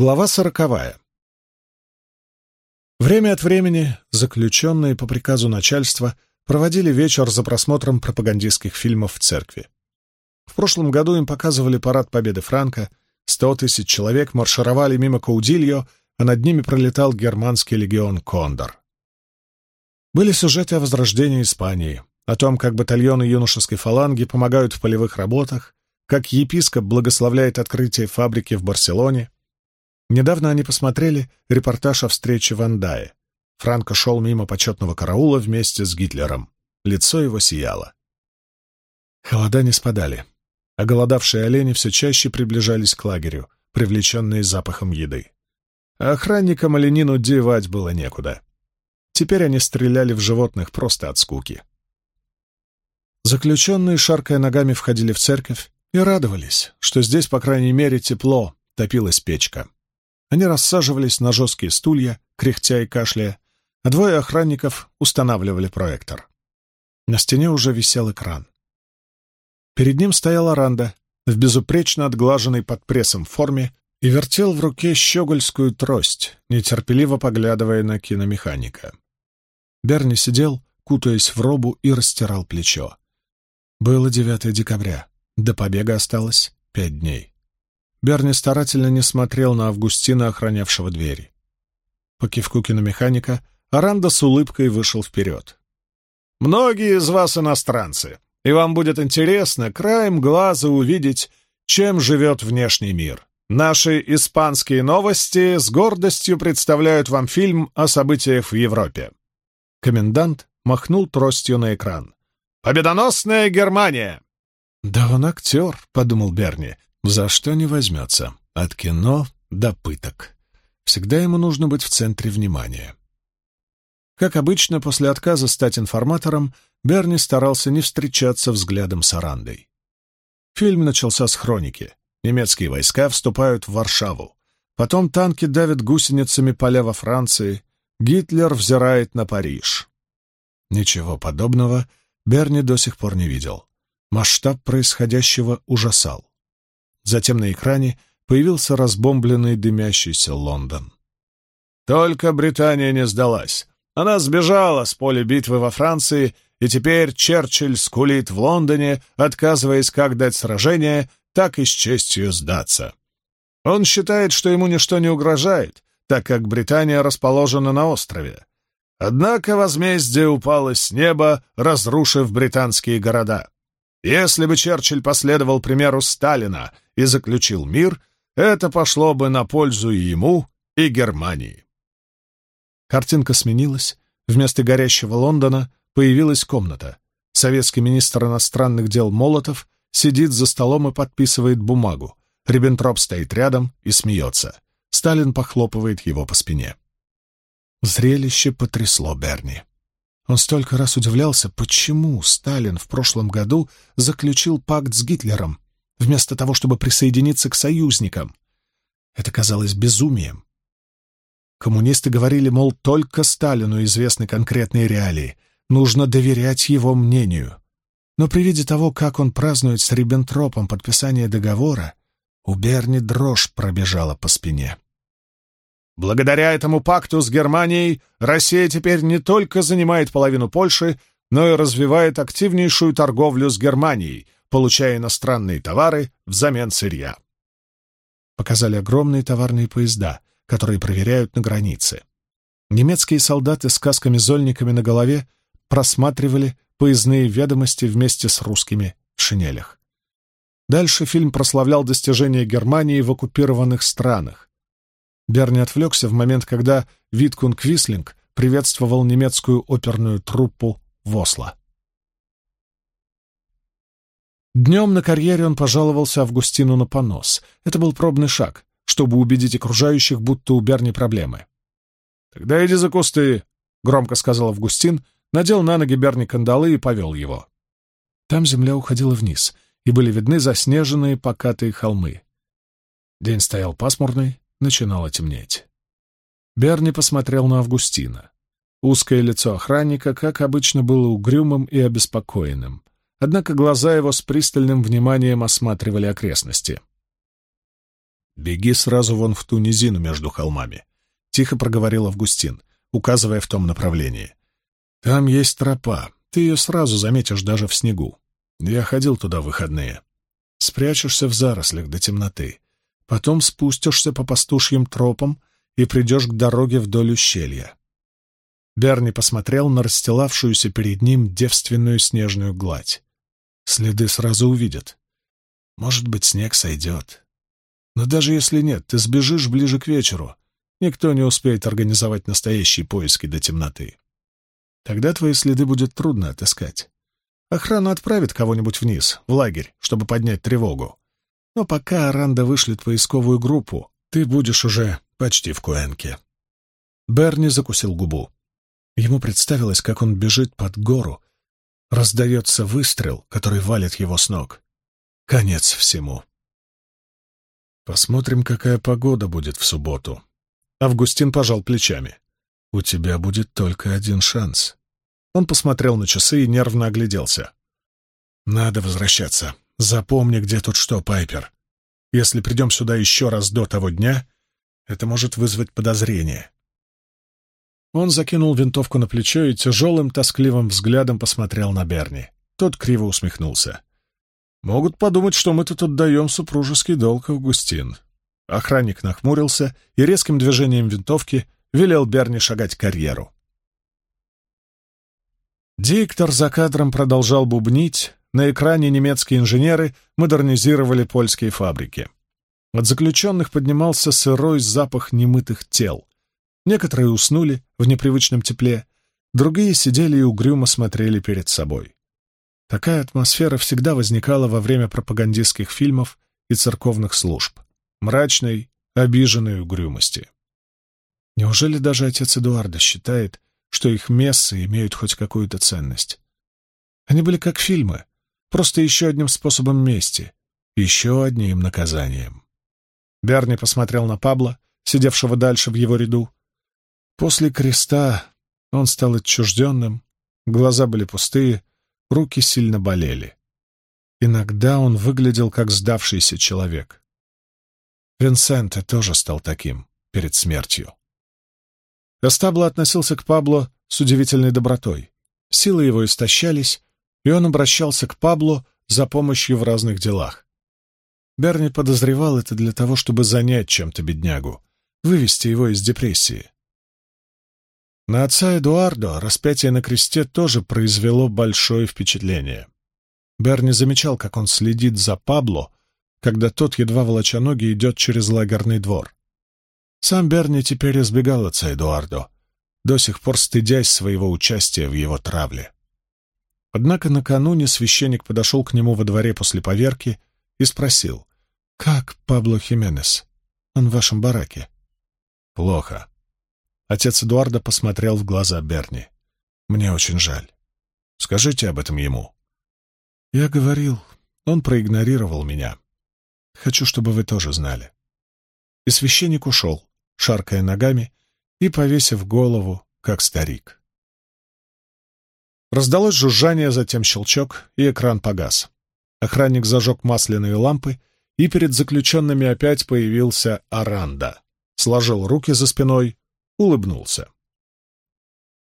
Глава сороковая. Время от времени заключенные по приказу начальства проводили вечер за просмотром пропагандистских фильмов в церкви. В прошлом году им показывали парад Победы Франка, сто тысяч человек маршировали мимо Каудильо, а над ними пролетал германский легион «Кондор». Были сюжеты о возрождении Испании, о том, как батальоны юношеской фаланги помогают в полевых работах, как епископ благословляет открытие фабрики в Барселоне, Недавно они посмотрели репортаж о встрече в Андае. Франко шел мимо почетного караула вместе с Гитлером. Лицо его сияло. Холода не спадали, а голодавшие олени все чаще приближались к лагерю, привлеченные запахом еды. А охранникам оленину девать было некуда. Теперь они стреляли в животных просто от скуки. Заключенные, шаркая ногами, входили в церковь и радовались, что здесь, по крайней мере, тепло, топилась печка. Они рассаживались на жесткие стулья, кряхтя и кашляя, а двое охранников устанавливали проектор. На стене уже висел экран. Перед ним стояла Ранда в безупречно отглаженной под прессом форме и вертел в руке щегольскую трость, нетерпеливо поглядывая на киномеханика. Берни сидел, кутаясь в робу, и растирал плечо. Было 9 декабря. До побега осталось пять дней. Берни старательно не смотрел на Августина, охранявшего двери. По кивку киномеханика Аранда с улыбкой вышел вперед. «Многие из вас иностранцы, и вам будет интересно краем глаза увидеть, чем живет внешний мир. Наши испанские новости с гордостью представляют вам фильм о событиях в Европе». Комендант махнул тростью на экран. «Победоносная Германия!» «Да он актер», — подумал Берни, за что не возьмется, от кино до пыток. Всегда ему нужно быть в центре внимания. Как обычно, после отказа стать информатором, Берни старался не встречаться взглядом с Арандой. Фильм начался с хроники. Немецкие войска вступают в Варшаву. Потом танки давят гусеницами поля во Франции. Гитлер взирает на Париж. Ничего подобного Берни до сих пор не видел. Масштаб происходящего ужасал. Затем на экране появился разбомбленный дымящийся Лондон. Только Британия не сдалась. Она сбежала с поля битвы во Франции, и теперь Черчилль скулит в Лондоне, отказываясь как дать сражение, так и с честью сдаться. Он считает, что ему ничто не угрожает, так как Британия расположена на острове. Однако возмездие упало с неба, разрушив британские города. Если бы Черчилль последовал примеру Сталина и заключил мир, это пошло бы на пользу и ему, и Германии. Картинка сменилась. Вместо горящего Лондона появилась комната. Советский министр иностранных дел Молотов сидит за столом и подписывает бумагу. Риббентроп стоит рядом и смеется. Сталин похлопывает его по спине. Зрелище потрясло Берни. Он столько раз удивлялся, почему Сталин в прошлом году заключил пакт с Гитлером, вместо того, чтобы присоединиться к союзникам. Это казалось безумием. Коммунисты говорили, мол, только Сталину известны конкретные реалии, нужно доверять его мнению. Но при виде того, как он празднует с Риббентропом подписание договора, у Берни дрожь пробежала по спине. Благодаря этому пакту с Германией Россия теперь не только занимает половину Польши, но и развивает активнейшую торговлю с Германией, получая иностранные товары взамен сырья. Показали огромные товарные поезда, которые проверяют на границе. Немецкие солдаты с касками-зольниками на голове просматривали поездные ведомости вместе с русскими в шинелях. Дальше фильм прославлял достижения Германии в оккупированных странах, Берни отвлекся в момент, когда Виткун Квислинг приветствовал немецкую оперную труппу в Осло. Днем на карьере он пожаловался Августину на понос. Это был пробный шаг, чтобы убедить окружающих, будто у Берни проблемы. «Тогда иди за кусты», — громко сказал Августин, надел на ноги Берни кандалы и повел его. Там земля уходила вниз, и были видны заснеженные покатые холмы. День стоял пасмурный, начинало темнеть. Берни посмотрел на Августина. Узкое лицо охранника, как обычно, было угрюмым и обеспокоенным, однако глаза его с пристальным вниманием осматривали окрестности. «Беги сразу вон в ту низину между холмами», — тихо проговорил Августин, указывая в том направлении. «Там есть тропа, ты ее сразу заметишь даже в снегу. Я ходил туда в выходные. Спрячешься в зарослях до темноты, потом спустишься по пастушьим тропам и придешь к дороге вдоль ущелья. Берни посмотрел на расстилавшуюся перед ним девственную снежную гладь. Следы сразу увидят. Может быть, снег сойдет. Но даже если нет, ты сбежишь ближе к вечеру. Никто не успеет организовать настоящие поиски до темноты. Тогда твои следы будет трудно отыскать. Охрана отправит кого-нибудь вниз, в лагерь, чтобы поднять тревогу. Но пока Аранда вышлет поисковую группу, ты будешь уже почти в Куэнке. Берни закусил губу. Ему представилось, как он бежит под гору. Раздается выстрел, который валит его с ног. Конец всему. Посмотрим, какая погода будет в субботу. Августин пожал плечами. У тебя будет только один шанс. Он посмотрел на часы и нервно огляделся. Надо возвращаться. Запомни, где тут что, Пайпер. Если придем сюда еще раз до того дня, это может вызвать подозрение. Он закинул винтовку на плечо и тяжелым, тоскливым взглядом посмотрел на Берни. Тот криво усмехнулся. «Могут подумать, что мы тут отдаем супружеский долг, Августин». Охранник нахмурился и резким движением винтовки велел Берни шагать карьеру. Диктор за кадром продолжал бубнить. На экране немецкие инженеры модернизировали польские фабрики. От заключенных поднимался сырой запах немытых тел. Некоторые уснули в непривычном тепле, другие сидели и угрюмо смотрели перед собой. Такая атмосфера всегда возникала во время пропагандистских фильмов и церковных служб. Мрачной, обиженной угрюмости. Неужели даже отец Эдуарда считает, что их мессы имеют хоть какую-то ценность? Они были как фильмы, просто еще одним способом мести, еще одним наказанием. Берни посмотрел на Пабло, сидевшего дальше в его ряду, После креста он стал отчужденным, глаза были пустые, руки сильно болели. Иногда он выглядел как сдавшийся человек. Винсенте тоже стал таким перед смертью. Эстабло относился к Пабло с удивительной добротой. Силы его истощались, и он обращался к Пабло за помощью в разных делах. Берни подозревал это для того, чтобы занять чем-то беднягу, вывести его из депрессии. На отца Эдуардо распятие на кресте тоже произвело большое впечатление. Берни замечал, как он следит за Пабло, когда тот, едва волоча ноги, идет через лагерный двор. Сам Берни теперь избегал отца Эдуардо, до сих пор стыдясь своего участия в его травле. Однако накануне священник подошел к нему во дворе после поверки и спросил, «Как Пабло Хименес? Он в вашем бараке?» «Плохо», Отец Эдуарда посмотрел в глаза Берни. «Мне очень жаль. Скажите об этом ему». «Я говорил. Он проигнорировал меня. Хочу, чтобы вы тоже знали». И священник ушел, шаркая ногами и повесив голову, как старик. Раздалось жужжание, затем щелчок, и экран погас. Охранник зажег масляные лампы, и перед заключенными опять появился Аранда. Сложил руки за спиной, улыбнулся.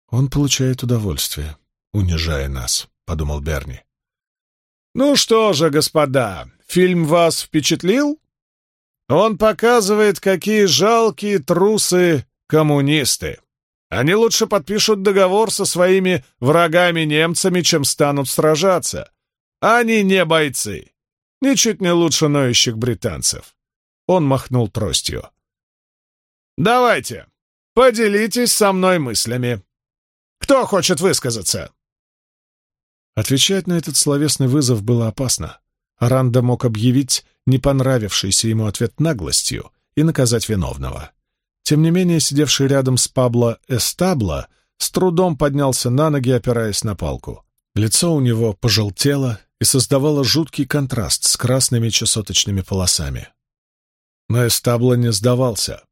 «Он получает удовольствие, унижая нас», — подумал Берни. «Ну что же, господа, фильм вас впечатлил? Он показывает, какие жалкие трусы коммунисты. Они лучше подпишут договор со своими врагами-немцами, чем станут сражаться. Они не бойцы, ничуть не лучше ноющих британцев». Он махнул тростью. «Давайте, Поделитесь со мной мыслями. Кто хочет высказаться?» Отвечать на этот словесный вызов было опасно. Аранда мог объявить не понравившийся ему ответ наглостью и наказать виновного. Тем не менее, сидевший рядом с Пабло Эстабло с трудом поднялся на ноги, опираясь на палку. Лицо у него пожелтело и создавало жуткий контраст с красными чесоточными полосами. Но Эстабло не сдавался.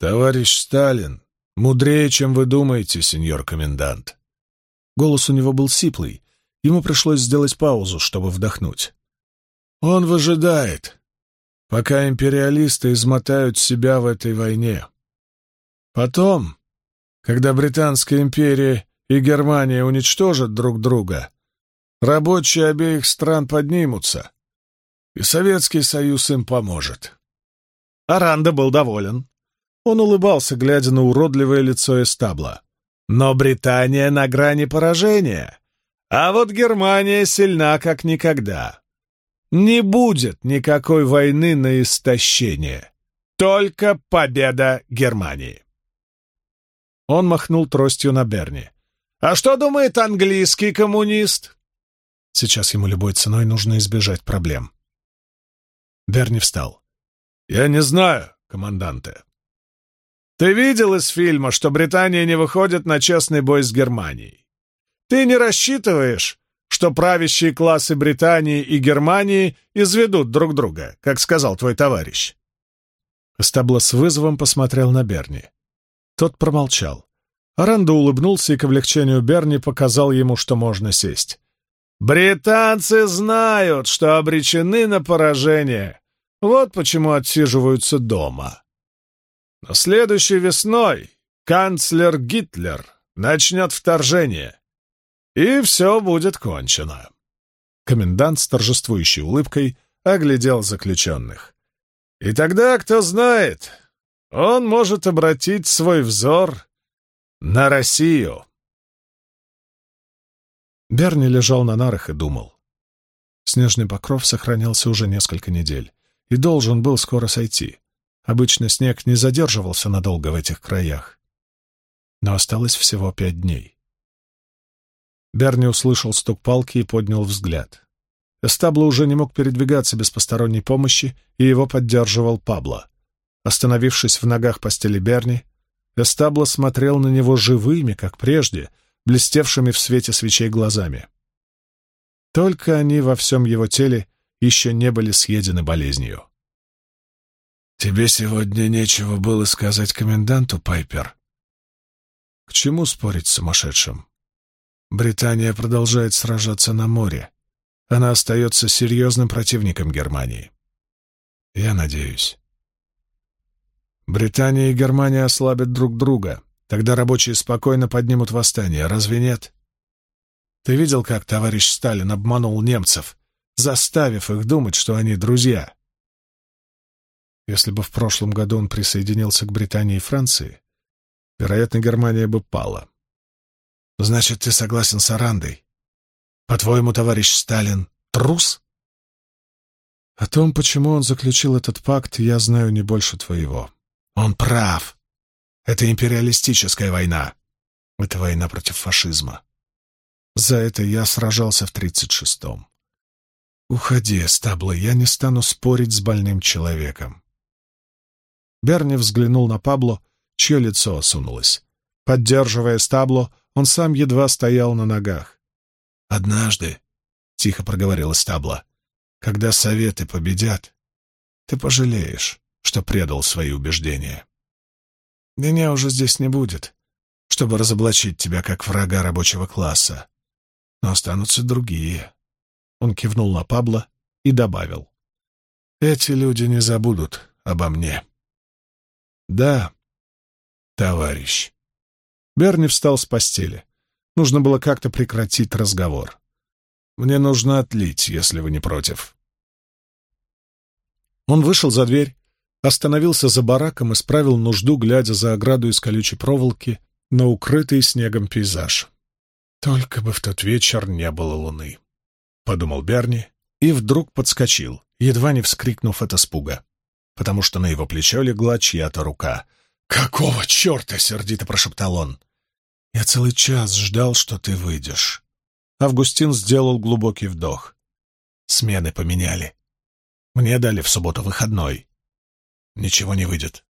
«Товарищ Сталин, мудрее, чем вы думаете, сеньор комендант». Голос у него был сиплый, ему пришлось сделать паузу, чтобы вдохнуть. «Он выжидает. Пока империалисты измотают себя в этой войне. Потом, когда Британская империя и Германия уничтожат друг друга, рабочие обеих стран поднимутся, и Советский Союз им поможет. Аранда был доволен. Он улыбался, глядя на уродливое лицо эстабла. Но Британия на грани поражения, а вот Германия сильна как никогда. Не будет никакой войны на истощение, только победа Германии. Он махнул тростью на Берни. «А что думает английский коммунист?» Сейчас ему любой ценой нужно избежать проблем. Берни встал. «Я не знаю, команданте. Ты видел из фильма, что Британия не выходит на честный бой с Германией? Ты не рассчитываешь, что правящие классы Британии и Германии изведут друг друга, как сказал твой товарищ?» Эстабло с вызовом посмотрел на Берни. Тот промолчал. Аранда улыбнулся и к облегчению Берни показал ему, что можно сесть. «Британцы знают, что обречены на поражение. Вот почему отсиживаются дома. Но следующей весной канцлер Гитлер начнет вторжение, и все будет кончено». Комендант с торжествующей улыбкой оглядел заключенных. «И тогда, кто знает, он может обратить свой взор на Россию!» Берни лежал на нарах и думал. Снежный покров сохранялся уже несколько недель и должен был скоро сойти. Обычно снег не задерживался надолго в этих краях. Но осталось всего пять дней. Берни услышал стук палки и поднял взгляд. Эстабло уже не мог передвигаться без посторонней помощи, и его поддерживал Пабло. Остановившись в ногах постели Берни, Эстабло смотрел на него живыми, как прежде, блестевшими в свете свечей глазами. Только они во всем его теле еще не были съедены болезнью. «Тебе сегодня нечего было сказать коменданту, Пайпер?» «К чему спорить с сумасшедшим? Британия продолжает сражаться на море. Она остается серьезным противником Германии. Я надеюсь. Британия и Германия ослабят друг друга. Тогда рабочие спокойно поднимут восстание, разве нет? Ты видел, как товарищ Сталин обманул немцев, заставив их думать, что они друзья? Если бы в прошлом году он присоединился к Британии и Франции, вероятно, Германия бы пала. Значит, ты согласен с Арандой? По-твоему, товарищ Сталин трус? О том, почему он заключил этот пакт, я знаю не больше твоего. Он прав. Это империалистическая война. Это война против фашизма. За это я сражался в тридцать шестом. Уходи, Стабло, я не стану спорить с больным человеком. Берни взглянул на Пабло, чье лицо осунулось. Поддерживая Стабло, он сам едва стоял на ногах. «Однажды», — тихо проговорил Стабло, — «когда советы победят, ты пожалеешь, что предал свои убеждения. Меня уже здесь не будет, чтобы разоблачить тебя как врага рабочего класса. Но останутся другие. Он кивнул на Пабло и добавил. Эти люди не забудут обо мне. Да, товарищ. Берни встал с постели. Нужно было как-то прекратить разговор. Мне нужно отлить, если вы не против. Он вышел за дверь остановился за бараком и справил нужду, глядя за ограду из колючей проволоки на укрытый снегом пейзаж. «Только бы в тот вечер не было луны», — подумал Берни и вдруг подскочил, едва не вскрикнув от испуга, потому что на его плечо легла чья-то рука. «Какого черта?» — сердито прошептал он. «Я целый час ждал, что ты выйдешь». Августин сделал глубокий вдох. «Смены поменяли. Мне дали в субботу выходной. Ничего не выйдет.